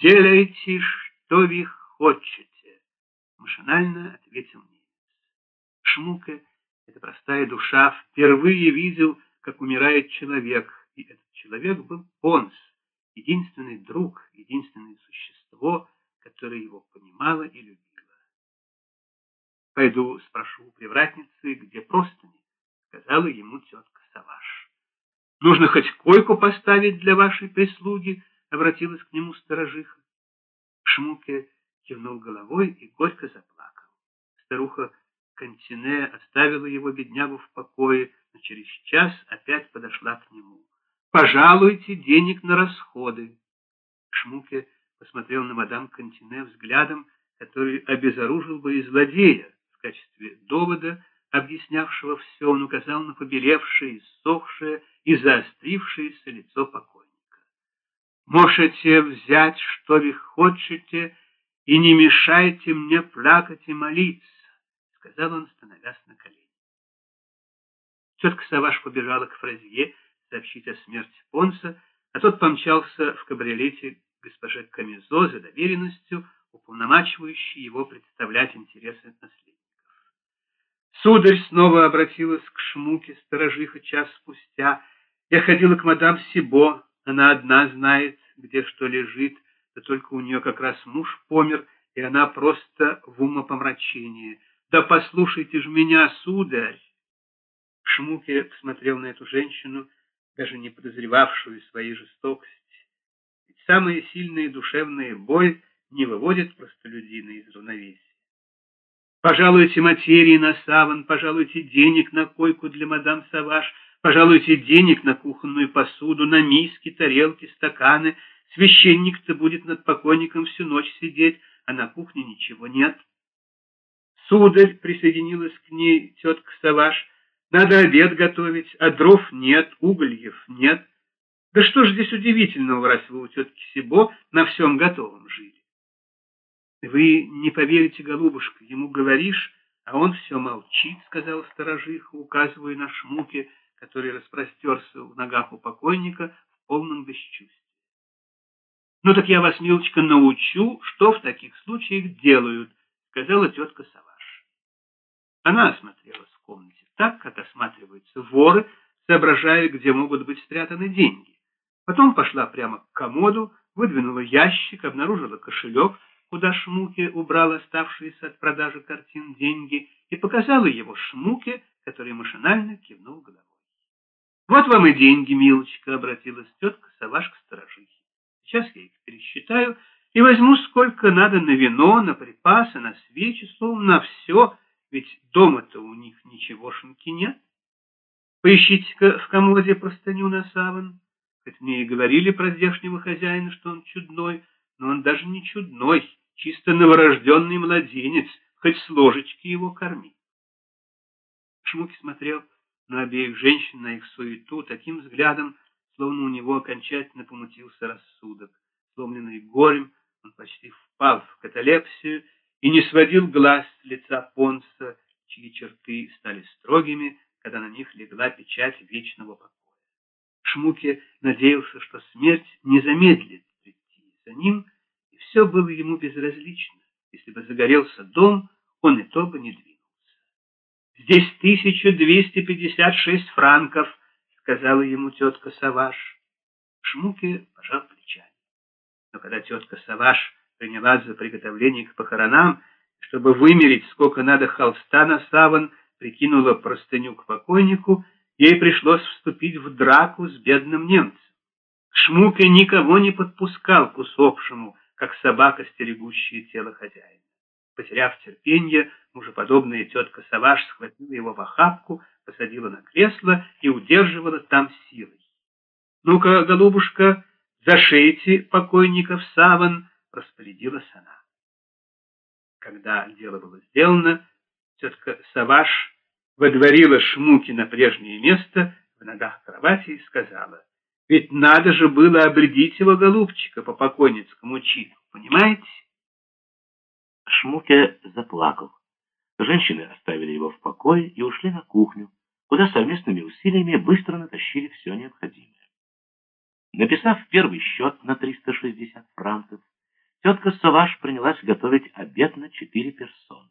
«Делайте, что вы хотите», — машинально ответил немец. Шмуке, эта простая душа, впервые видел, как умирает человек, и этот человек был Понс, единственный друг, единственное существо, которое его понимало и любило. «Пойду спрошу у привратницы, где простыни», — сказала ему тетка Саваш. «Нужно хоть койку поставить для вашей прислуги», — обратилась к нему сторожиха. Шмуке кивнул головой и горько заплакал. Старуха Кантине оставила его беднягу в покое, но через час опять подошла к нему. «Пожалуйте денег на расходы». Шмуке посмотрел на мадам Кантине взглядом, который обезоружил бы и злодея. В качестве довода, объяснявшего все, он указал на побелевшее, иссохшее и заострившееся лицо покойника. «Можете взять, что вы хотите, и не мешайте мне плакать и молиться», — сказал он, становясь на колени. Тетка Саваш побежала к Фразье сообщить о смерти Понса, а тот помчался в кабриолете госпоже Камизо за доверенностью, уполномачивающей его представлять интересы наследников. Сударь снова обратилась к Шмуке, сторожиха час спустя. Я ходила к мадам Сибо, она одна знает, где что лежит, да только у нее как раз муж помер, и она просто в умопомрачении. Да послушайте же меня, сударь! Шмуке посмотрел на эту женщину, даже не подозревавшую своей жестокости. Ведь самые сильные душевные боль не выводят простолюдина из равновесия. Пожалуйте материи на саван, пожалуйте денег на койку для мадам Саваш, пожалуйте денег на кухонную посуду, на миски, тарелки, стаканы. Священник-то будет над покойником всю ночь сидеть, а на кухне ничего нет. Сударь присоединилась к ней тетка Саваш, надо обед готовить, а дров нет, угольев нет. Да что ж здесь удивительного, раз вы у тетки Сибо на всем готовом жили? Вы не поверите, голубушка, ему говоришь, а он все молчит, сказал сторожиха, указывая на шмуке, который распростерся в ногах у покойника в полном бесчувствии. Ну так я вас, милочка, научу, что в таких случаях делают, сказала тетка Саваш. Она осмотрелась в комнате так, как осматриваются воры, соображая, где могут быть спрятаны деньги. Потом пошла прямо к комоду, выдвинула ящик, обнаружила кошелек, куда Шмуке убрал оставшиеся от продажи картин деньги, и показала его Шмуке, который машинально кивнул головой. «Вот вам и деньги, милочка», — обратилась тетка Саваш к сторожихе. «Сейчас я их пересчитаю и возьму сколько надо на вино, на припасы, на свечи, словом, на все, ведь дома-то у них ничегошеньки нет. Поищите-ка в комоде простыню на саван. Хоть мне и говорили про здешнего хозяина, что он чудной, но он даже не чудной, чисто новорожденный младенец, хоть с ложечки его корми. Шмуки смотрел на обеих женщин, на их суету, таким взглядом, словно у него окончательно помутился рассудок. Сломленный горем, он почти впал в каталепсию и не сводил глаз с лица Понса, чьи черты стали строгими, когда на них легла печать вечного покоя. Шмуке надеялся, что смерть не замедлит прийти за ним, и все было ему безразлично. Если бы загорелся дом, он и то бы не двинулся. «Здесь 1256 франков», — сказала ему тетка Саваш. Шмуке пожал плечами. Но когда тетка Саваш принялась за приготовление к похоронам, чтобы вымерить, сколько надо холста на саван, прикинула простыню к покойнику, ей пришлось вступить в драку с бедным немцем. Шмука никого не подпускал к усопшему, как собака, стерегущая тело хозяина. Потеряв терпение, мужеподобная тетка Саваш схватила его в охапку, посадила на кресло и удерживала там силой. «Ну-ка, голубушка, зашейте покойников саван», распорядилась она. Когда дело было сделано, тетка Саваш водворила Шмуки на прежнее место в ногах кровати и сказала, «Ведь надо же было обредить его, голубчика, по покойницкому чину, понимаете?» Шмуке заплакал. Женщины оставили его в покое и ушли на кухню, куда совместными усилиями быстро натащили все необходимое. Написав первый счет на 360 франков, тетка Саваш принялась готовить обед на четыре персоны.